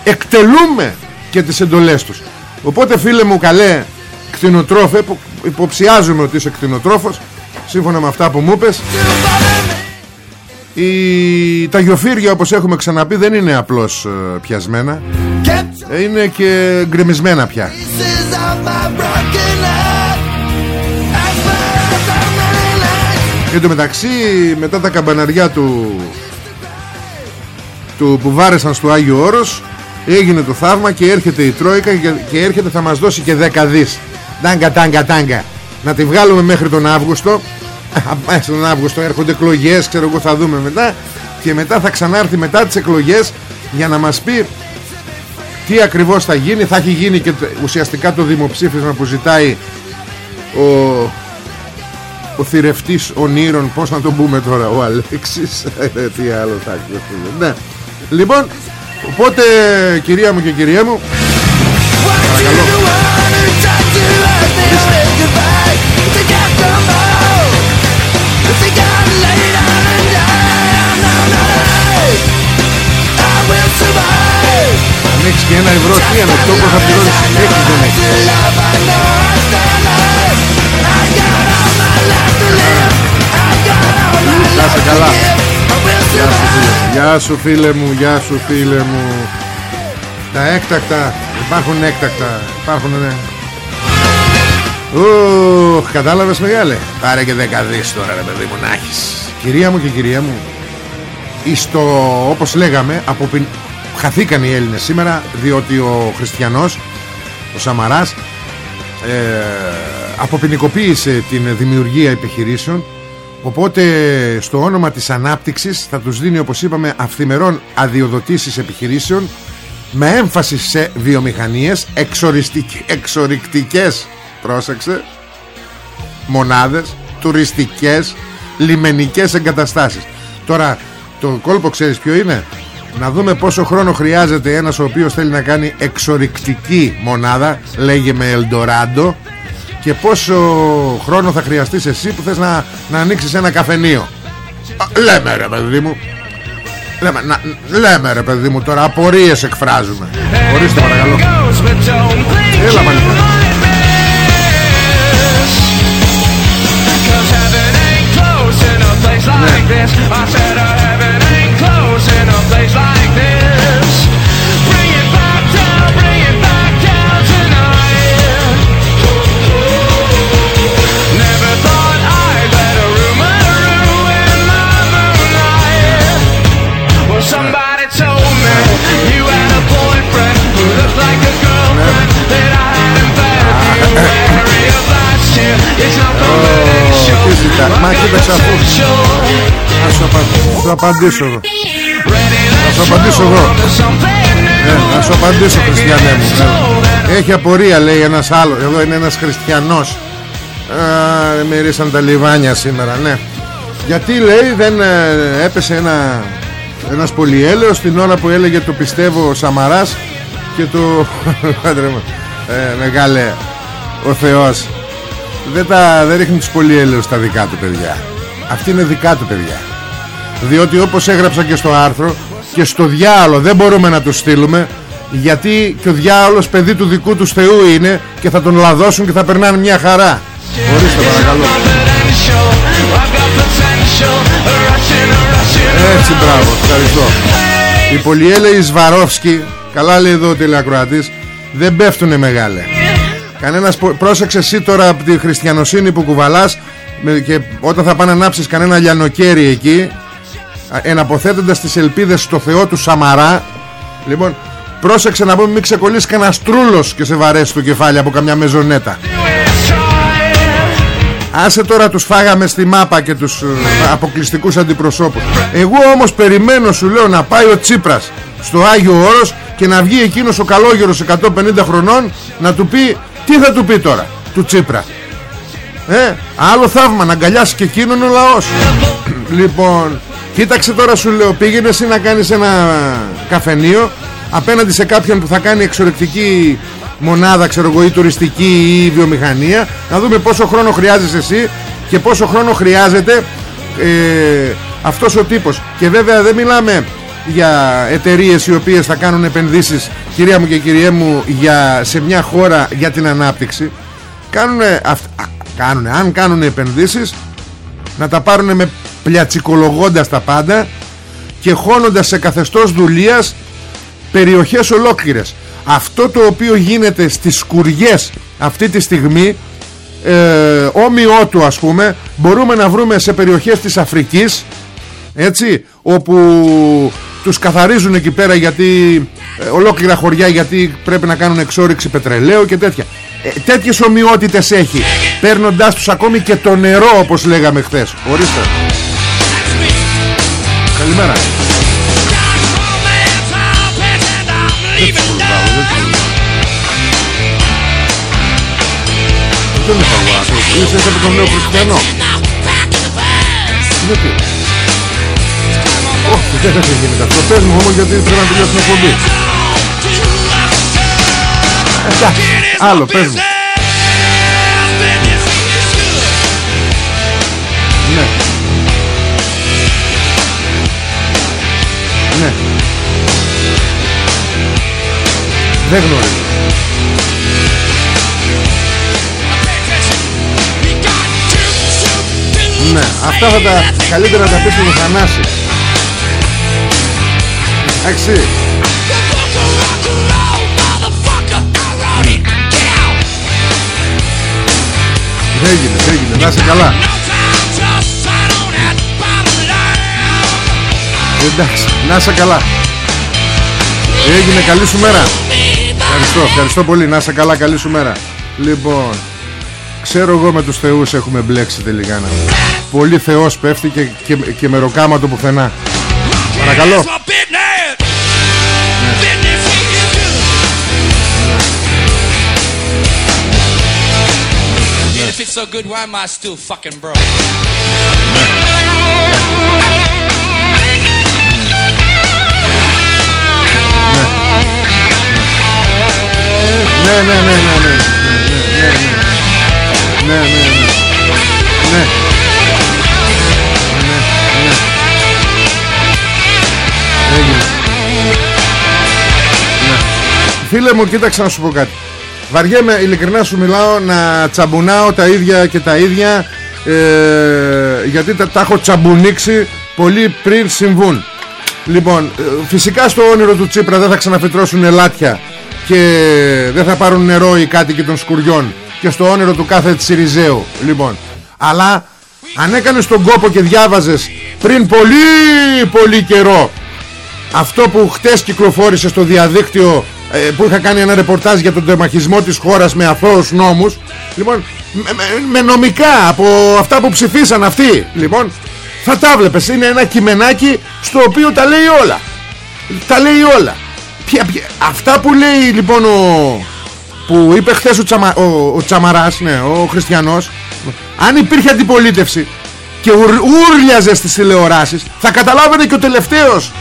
εκτελούμε και τις εντολές τους. Οπότε φίλε μου καλέ κτηνοτρόφε που υποψιάζουμε ότι είσαι κτηνοτρόφος σύμφωνα με αυτά που μου είπες η... τα γιοφύρια όπως έχουμε ξαναπεί δεν είναι απλώς ε, πιασμένα. Ε, είναι και γκρεμισμένα πια Και το μεταξύ μετά τα καμπαναριά του, του που βάρεσαν στο Άγιο Όρος έγινε το θαύμα και έρχεται η Τρόικα και, και έρχεται θα μας δώσει και δέκα δις. Τάγκα τάγκα τάγκα. Να τη βγάλουμε μέχρι τον Αύγουστο. Α, στον Αύγουστο έρχονται εκλογές ξέρω εγώ θα δούμε μετά. Και μετά θα ξανάρθει μετά τις εκλογές για να μας πει τι ακριβώς θα γίνει. Θα έχει γίνει και το- ουσιαστικά το δημοψήφισμα που ζητάει ο, ο θηρευτής ονείρων Πώς να τον πούμε τώρα Ο Αλέξης. Ε, Τι άλλο θα έχει Ναι. Λοιπόν Οπότε κυρία μου και κυρία μου Αν έχεις και ένα ευρώ τι ανοιχτό Πώς θα πληρώνεις. Έχεις δεν έχεις Να είσαι καλά. Γεια σου φίλε μου. Γεια σου φίλε μου Τα έκτακτα Υπάρχουν έκτακτα Υπάρχουν ναι. Οχ, κατάλαβες μεγάλε. Πάρε και δεκαδείς τώρα ρε παιδί μου να έχεις. Κυρία μου και κυρία μου Εις το, όπως λέγαμε αποπιν... Χαθήκαν οι Έλληνες σήμερα Διότι ο Χριστιανός Ο Σαμαράς ε, Αποποινικοποίησε την δημιουργία επιχειρήσεων Οπότε στο όνομα της ανάπτυξης θα τους δίνει όπως είπαμε αυθημερών αδειοδοτήσεις επιχειρήσεων με έμφαση σε βιομηχανίες εξοριστικ- εξορυκτικές πρόσεξε μονάδες τουριστικές λιμενικές εγκαταστάσεις. Τώρα το κόλπο ξέρεις ποιο είναι; Να δούμε πόσο χρόνο χρειάζεται ένας ο οποίος θέλει να κάνει εξορυκτική μονάδα λέγε με Ελντοράντο και πόσο χρόνο θα χρειαστείς εσύ που θες να, να ανοίξεις ένα καφενείο. Α, λέμε ρε παιδί μου. Λέμε, να, λέμε ρε παιδί μου τώρα Απορίες εκφράζουμε. Ορίστε παρακαλώ. Έλα μαλλικά Somebody Very obliged to. It's not confidential. τι ζητά. Μα κοίταξε αφού Θα σου, απα... σου απαντήσω εγώ Θα σου απαντήσω εγώ ε, Θα σου απαντήσω χριστιανέ μου Έλα. Έχει απορία λέει ένας άλλος Εδώ είναι ένας χριστιανός Α, με ρίσαν τα λιβάνια σήμερα ναι Γιατί λέει δεν ε, έπεσε ένα Ένας πολυέλαιος την ώρα που έλεγε το πιστεύω ο Σαμαράς Και το Άντρε μου, ε, Μεγάλε Ο Θεός. Δεν, τα, δεν ρίχνει τους πολυέλαιους στα δικά του παιδιά. Αυτή είναι δικά του παιδιά. Διότι όπως έγραψα και στο άρθρο Και στο διάολο δεν μπορούμε να το στείλουμε Γιατί και ο διάολος παιδί του δικού του Θεού είναι Και θα τον λαδώσουν και θα περνάνε μια χαρά. Ορίστε παρακαλώ. Έτσι μπράβο Ευχαριστώ. Οι πολυέλαιοι Σβαρόφσκι Καλά λέει εδώ ο τηλεακροατής Δεν πέφτουνε μεγάλε Κανένας πο- πρόσεξε εσύ τώρα από τη χριστιανοσύνη που κουβαλάς με- και όταν θα πάνε να ανάψεις κανένα λιανοκαίρι εκεί α, εναποθέτοντας τις ελπίδες στο Θεό του Σαμαρά λοιπόν πρόσεξε να πούμε μην ξεκολλήσει κανένας τρούλος και σε βαρέσει το κεφάλι από καμιά μεζονέτα. Άσε τώρα τους φάγαμε στη μάπα και τους ε, αποκλειστικούς αντιπροσώπους. Εγώ όμως περιμένω σου λέω να πάει ο Τσίπρας στο Άγιο Όρος και να βγει εκείνος ο καλόγερος 150 χρονών να του πει τι θα του πει τώρα του Τσίπρα; Ε, άλλο θαύμα να αγκαλιάσει και εκείνον ο λαός. Λοιπόν κοίταξε τώρα σου λέω πήγαινε εσύ να κάνεις ένα καφενείο απέναντι σε κάποιον που θα κάνει εξορρεκτική μονάδα ξέρω εγώ ή τουριστική ή βιομηχανία. Να δούμε πόσο χρόνο χρειάζεσαι εσύ και πόσο χρόνο χρειάζεται ε, αυτός ο τύπος. Και βέβαια δεν μιλάμε για εταιρείες οι οποίες θα κάνουν επενδύσεις κυρία μου και κυριέ μου για, σε μια χώρα για την ανάπτυξη κάνουν, κάνουνε, αν κάνουν επενδύσεις να τα πάρουν με πλιατσικολογώντας τα πάντα και χώνοντας σε καθεστώς δουλείας περιοχές ολόκληρες. Αυτό το οποίο γίνεται στις σκουριές αυτή τη στιγμή ε, όμοιό του ας πούμε μπορούμε να βρούμε σε περιοχές της Αφρικής έτσι όπου τους καθαρίζουν εκεί πέρα γιατί ε, ολόκληρα χωριά γιατί πρέπει να κάνουν εξόριξη πετρελαίου και τέτοια. Ε, τέτοιες ομοιότητες έχει παίρνοντάς τους ακόμη και το νερό όπως λέγαμε χθες. Ορίστε. Καλημέρα. Δεν τους φουρδάω, δεν τους φουρδάω. Δεν είναι φαγουάς Είσαι από τον νέο χριστιανό. Γιατί Όχι δεν θα γίνεται αυτό. Πες μου όμως γιατί πρέπει να τελειώσει την εκπομπή. Εντάξει Άλλο πες μου. Ναι. Ναι. Δεν γνωρίζω. Ναι, αυτά θα τα καλύτερα να τα πεις στον Θανάση Εντάξει. Δεν έγινε, δεν έγινε, να είσαι καλά. Εντάξει, να είσαι καλά. Έγινε, καλή σου μέρα. Ευχαριστώ, ευχαριστώ πολύ, να είσαι καλά, καλή σου μέρα. Λοιπόν, ξέρω εγώ με τους θεούς έχουμε μπλέξει τελικά να Πολύ θεός πέφτει και, και, και με ροκάμα το πουθενά. Παρακαλώ so good, why am I still fucking broke? Ναι, ναι, ναι, ναι, ναι, Φίλε μου, κοίταξε να σου πω κάτι. Βαριέμαι ειλικρινά σου μιλάω Να τσαμπουνάω τα ίδια και τα ίδια ε, Γιατί τα, τα έχω τσαμπουνίξει Πολύ πριν συμβούν. Λοιπόν ε, φυσικά στο όνειρο του Τσίπρα Δεν θα ξαναφυτρώσουν ελάτια Και δεν θα πάρουν νερό οι κάτοικοι των σκουριών Και στο όνειρο του κάθε Τσιριζέου. Λοιπόν αλλά αν έκανες τον κόπο και διάβαζες πριν πολύ πολύ καιρό αυτό που χτες κυκλοφόρησε στο διαδίκτυο ε, που είχα κάνει ένα ρεπορτάζ για τον τεμαχισμό της χώρας με αθώους νόμους. Λοιπόν με, με, με νομικά από αυτά που ψηφίσαν αυτοί. Λοιπόν θα τα βλέπεις. Είναι ένα κειμενάκι στο οποίο τα λέει όλα. Τα λέει όλα. Ποια, ποια, αυτά που λέει λοιπόν ο που είπε χθες ο, Τσαμα, ο, ο Τσαμαράς ναι, ο Χριστιανός αν υπήρχε αντιπολίτευση και ουρ, ούρλιαζε στις τηλεοράσεις θα καταλάβαινε και ο τελευταίος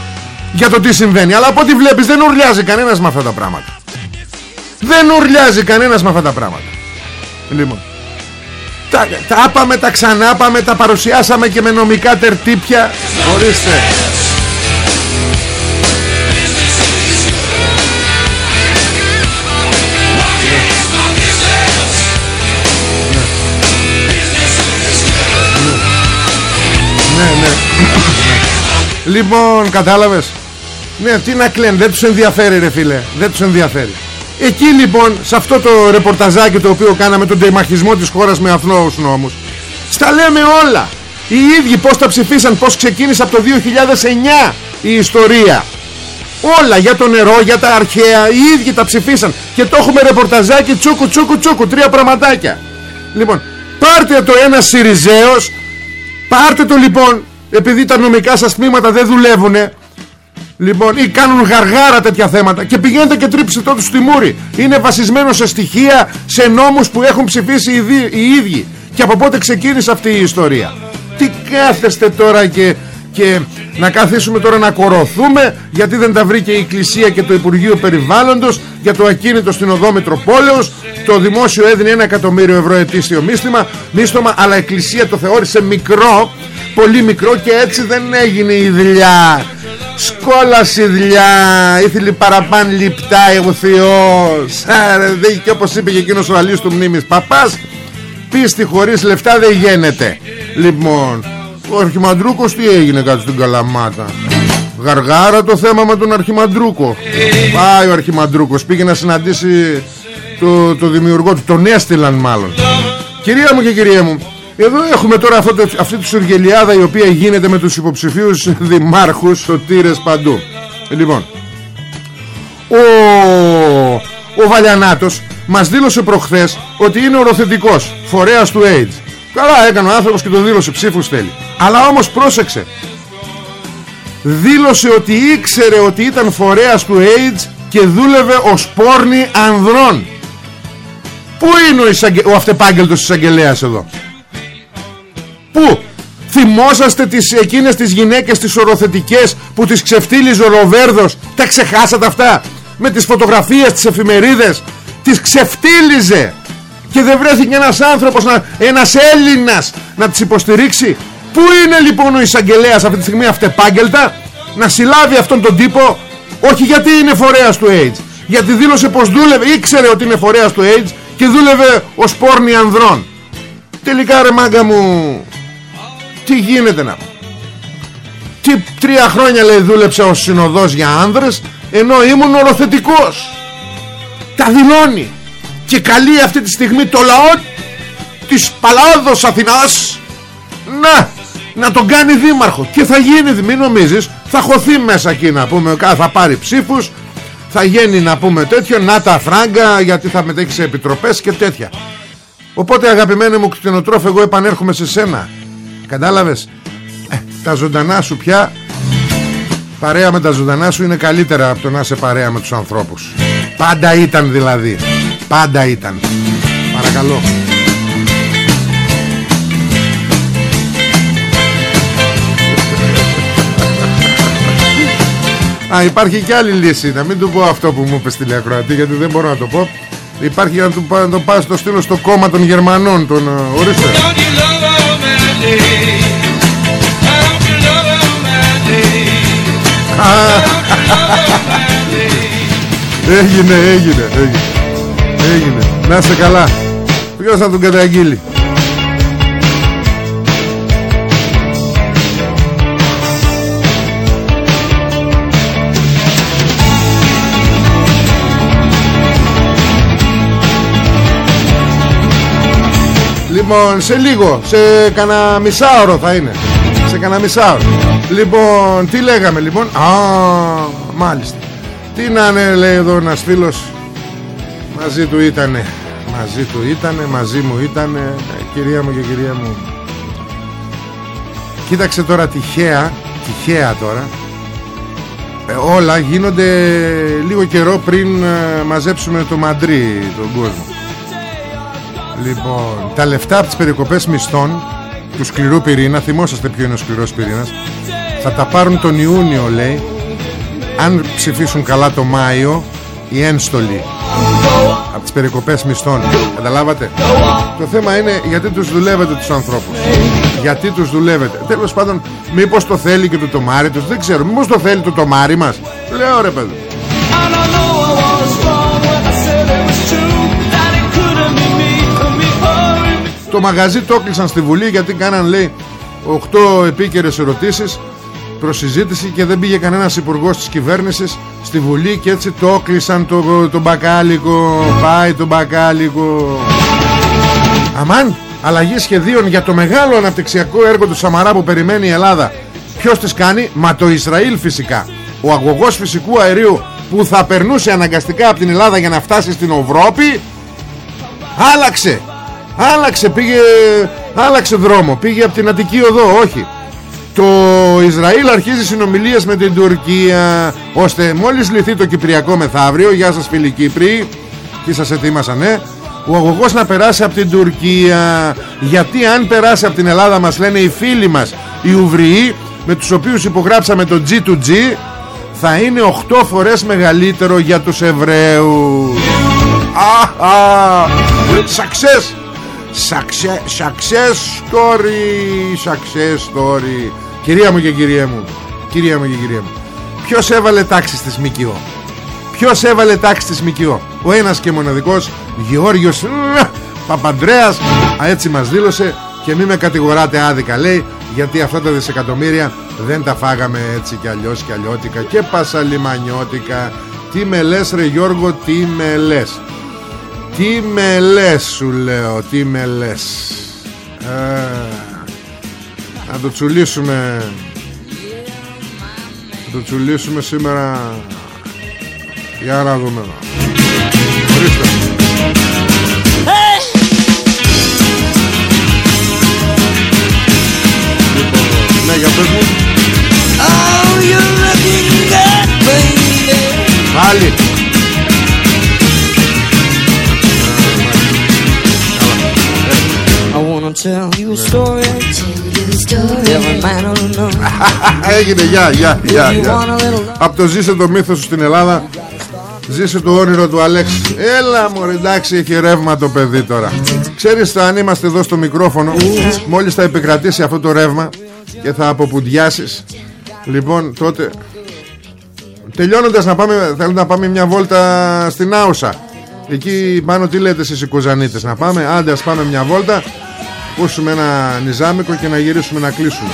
για το τι συμβαίνει. Αλλά από ό,τι βλέπεις δεν ουρλιάζει κανένας με αυτά τα πράγματα. Δεν ουρλιάζει κανένας με αυτά τα πράγματα. Λοιπόν. Τα, τα άπαμε, τα ξανάπαμε, τα παρουσιάσαμε και με νομικά τερτύπια. Ορίστε Λοιπόν, κατάλαβες; Ναι, τι να κλαίνουν, δεν τους ενδιαφέρει ρε φίλε. Δεν τους ενδιαφέρει. Εκεί λοιπόν, σε αυτό το ρεπορταζάκι το οποίο κάναμε τον τεμαχισμό της χώρας με αθνόους νόμους, στα λέμε όλα. Οι ίδιοι πώς τα ψηφίσαν, πώς ξεκίνησε από το 2009 η ιστορία. Όλα για το νερό, για τα αρχαία, οι ίδιοι τα ψηφίσαν. Και το έχουμε ρεπορταζάκι τσούκου τσούκου τσούκου, τρία πραγματάκια. Λοιπόν, πάρτε το ένα Σιριζέος, πάρτε το λοιπόν, επειδή τα νομικά σας τμήματα δεν δουλεύουνε, Λοιπόν, ή κάνουν γαργάρα τέτοια θέματα και πηγαίνετε και τρίψτε το στη μούρη. Είναι βασισμένο σε στοιχεία, σε νόμους που έχουν ψηφίσει οι, δι, οι ίδιοι. Και από πότε ξεκίνησε αυτή η ιστορία. Τι κάθεστε τώρα και, και να καθίσουμε τώρα να κοροθούμε γιατί δεν τα βρήκε η Εκκλησία και το Υπουργείο Περιβάλλοντος για το ακίνητο στην οδό Μετροπόλεως το δημόσιο έδινε ένα εκατομμύριο ευρώ ετήσιο μίστημα, μίστομα αλλά η Εκκλησία το θεώρησε μικρό πολύ μικρό και έτσι δεν έγινε η δουλειά. Σκόλασε η δουλειά Ήθελε παραπάνω λιπτά ο Θεός. Άρα, Και όπως είπε και εκείνος ο αλής του μνήμης Παπάς Πίστη χωρίς λεφτά δεν γίνεται Λοιπόν Ο Αρχιμαντρούκος τι έγινε κάτω στην Καλαμάτα. Γαργάρα το θέμα με τον Αρχιμαντρούκο. Πάει ο Αρχιμαντρούκος Πήγε να συναντήσει το, το δημιουργό του. Τον έστειλαν μάλλον. Κυρία μου και κυρία μου εδώ έχουμε τώρα αυτό το, αυτή τη σουργελιάδα η οποία γίνεται με τους υποψηφίους δημάρχους σωτήρες παντού. Λοιπόν, ο, ο Βαλιανάτος μας δήλωσε προχθές ότι είναι οροθετικός φορέας του AIDS. Καλά έκανε ο άνθρωπος και το δήλωσε, ψήφους θέλει. Αλλά όμως πρόσεξε. Δήλωσε ότι ήξερε ότι ήταν φορέας του AIDS και δούλευε ως πόρνη ανδρών. Πού είναι ο, εισαγγε... ο αυτεπάγγελτος εισαγγελέας εδώ; Πού; Θυμόσαστε τις, εκείνες τις γυναίκες τις οροθετικές Που τις ξεφτύλιζε ο Ροβέρδος; Τα ξεχάσατε αυτά; Με τις φωτογραφίες, τις εφημερίδες; Τις ξεφτύλιζε! Και δεν βρέθηκε ένας άνθρωπος να, Ένας Έλληνας να τις υποστηρίξει; Πού είναι λοιπόν ο εισαγγελέας Αυτή τη στιγμή αυτεπάγγελτα; Να συλλάβει αυτόν τον τύπο; Όχι γιατί είναι φορέας του AIDS Γιατί δήλωσε πως δούλευε Ήξερε ότι είναι φορέας του AIDS Και δούλευε ως πόρνη ανδρών. Τελικά ρε μάγκα μου τι γίνεται να Τι τρία χρόνια λέει δούλεψα ως συνοδός για άνδρες Ενώ ήμουν οροθετικός. Τα δηλώνει. Και καλεί αυτή τη στιγμή το λαό Της Παλάδος Αθηνάς Να να τον κάνει δήμαρχο. Και θα γίνει μην νομίζεις θα χωθεί μέσα εκεί να πούμε θα πάρει ψήφους θα γίνει να πούμε τέτοιο να τα φράγκα γιατί θα μετέχει σε επιτροπές και τέτοια. Οπότε αγαπημένοι μου κτηνοτρόφ εγώ επανέρχομαι σε σένα Κατάλαβες; Ε, Τα ζωντανά σου πια Παρέα με τα ζωντανά σου είναι καλύτερα από το να είσαι παρέα με τους ανθρώπους. Πάντα ήταν δηλαδή. Πάντα ήταν. Παρακαλώ. Α, υπάρχει και άλλη λύση. Να μην του πω αυτό που μου είπες στη Λιακροατή Γιατί δεν μπορώ να το πω. Υπάρχει να, του, να το πάω στο στείλω στο κόμμα των Γερμανών τον, uh, Ορίστε Έγινε, έγινε, έγινε. Έγινε. Να είστε καλά. Ποιος θα τον καταγγείλει; Λοιπόν, σε λίγο, σε κανένα μισάωρο θα είναι. Σε κανένα μισάωρο. Λοιπόν, τι λέγαμε λοιπόν; Α, μάλιστα. Τι να είναι, λέει εδώ ένας φίλος. Μαζί του ήτανε. Μαζί του ήτανε, μαζί μου ήτανε. Ε, κυρία μου και κυρία μου. Κοίταξε τώρα τυχαία, τυχαία τώρα. Ε, όλα γίνονται λίγο καιρό πριν ε, μαζέψουμε το μαντρί τον κόσμο. Λοιπόν, τα λεφτά από τις περικοπές μισθών του σκληρού πυρήνα, θυμόσαστε ποιο είναι ο σκληρός πυρήνας, θα τα πάρουν τον Ιούνιο λέει, αν ψηφίσουν καλά το Μάιο, οι ένστολοι από τις περικοπές μισθών. Καταλάβατε; Το θέμα είναι γιατί τους δουλεύετε τους ανθρώπους. Γιατί τους δουλεύετε. Τέλος πάντων, μήπως το θέλει και το τομάρι τους. Δεν ξέρω. Μήπως το θέλει το τομάρι μας. Λέω ρε παιδί. Το μαγαζί το έκλεισαν στη Βουλή γιατί κάναν λέει 8 επίκαιρες ερωτήσεις προς συζήτηση και δεν πήγε κανένας υπουργός της κυβέρνησης στη Βουλή και έτσι το έκλεισαν το, το μπακάλικο. Πάει το μπακάλικο. Αμάν αλλαγή σχεδίων για το μεγάλο αναπτυξιακό έργο του Σαμαρά που περιμένει η Ελλάδα. Ποιος τις κάνει; Μα το Ισραήλ φυσικά. Ο αγωγός φυσικού αερίου που θα περνούσε αναγκαστικά από την Ελλάδα για να φτάσει στην Ευρώπη άλλαξε Άλλαξε, πήγε, άλλαξε δρόμο Πήγε από την Αττική Οδό, όχι. Το Ισραήλ αρχίζει συνομιλίες με την Τουρκία Ώστε μόλις λυθεί το Κυπριακό μεθαύριο Γεια σας φίλοι Κύπροι Τι σας ετοίμασαν, ε; Ο αγωγός να περάσει από την Τουρκία. Γιατί αν περάσει από την Ελλάδα μας λένε οι φίλοι μας οι Ουβριοί με τους οποίους υπογράψαμε το G2G θα είναι 8 φορές μεγαλύτερο για τους Εβραίους. Α, α, success Success, success story Success story. Κυρία μου και κυρία μου Κυρία μου και κυρία μου Ποιος έβαλε τάξη στη ΜΚΟ Ποιος έβαλε τάξη στη ΜΚΟ Ο ένας και μοναδικός Γεώργιος Παπαντρέας. Α, Έτσι μας δήλωσε Και μη με κατηγοράτε άδικα λέει Γιατί αυτά τα δισεκατομμύρια δεν τα φάγαμε έτσι κι αλλιώς κι αλλιώτικα Και πασαλιμανιώτικα. Τι με λες ρε Γιώργο Τι με λες τι με λες σου λέω Τι με λες. Ε, Να το τσουλήσουμε. Να το τσουλήσουμε σήμερα. Για να δούμε Ορίστε. Λοιπόν, ναι για πες μου. Oh, you're looking good, baby. Πάλι Έγινε γεια γεια γεια, If you γεια. want a little love. Από το ζήσε το μύθος σου στην Ελλάδα Ζήσε το όνειρο του Αλέξη Έλα μωρέ εντάξει έχει ρεύμα το παιδί τώρα Ξέρεις θα αν είμαστε εδώ στο μικρόφωνο Μόλις θα επικρατήσει αυτό το ρεύμα Και θα αποπουντιάσεις Λοιπόν τότε Τελειώνοντας να πάμε Θέλω να πάμε μια βόλτα στην Άουσα Εκεί πάνω τι λέτε εσείς οι κουζανίτες Να πάμε; Άντε ας πάμε μια βόλτα Πούσουμε ένα νιζάμικο και να γυρίσουμε να κλείσουμε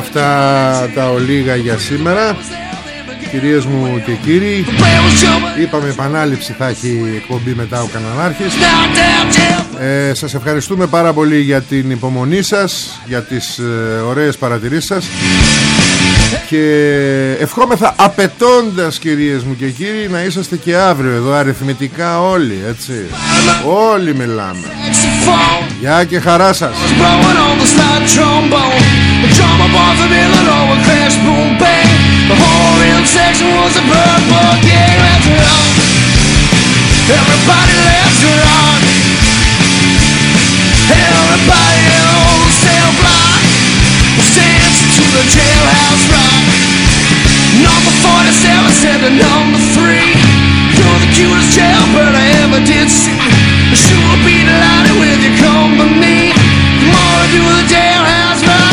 Αυτά τα ολίγα για σήμερα. Κυρίες μου και κύριοι Είπαμε επανάληψη θα έχει εκπομπή μετά ο Κανανάρχης. Ε, Σας ευχαριστούμε πάρα πολύ για την υπομονή σας Για τις ε, ωραίες παρατηρήσεις σας. Και ευχόμεθα απαιτώντας κυρίες μου και κύριοι Να είσαστε και αύριο εδώ αριθμητικά όλοι έτσι. Όλοι μιλάμε. Γεια και χαρά σας. blowing on the. The drummer boy from Illinois would crash, boom, bang. The whole real section was a boy gang. Let's. Everybody, let's. Everybody in the cell block was dancing to the jailhouse rock. Number 47 said to number 3 You're the cutest jailbird I ever did see Sure be delighted with your company on do the jailhouse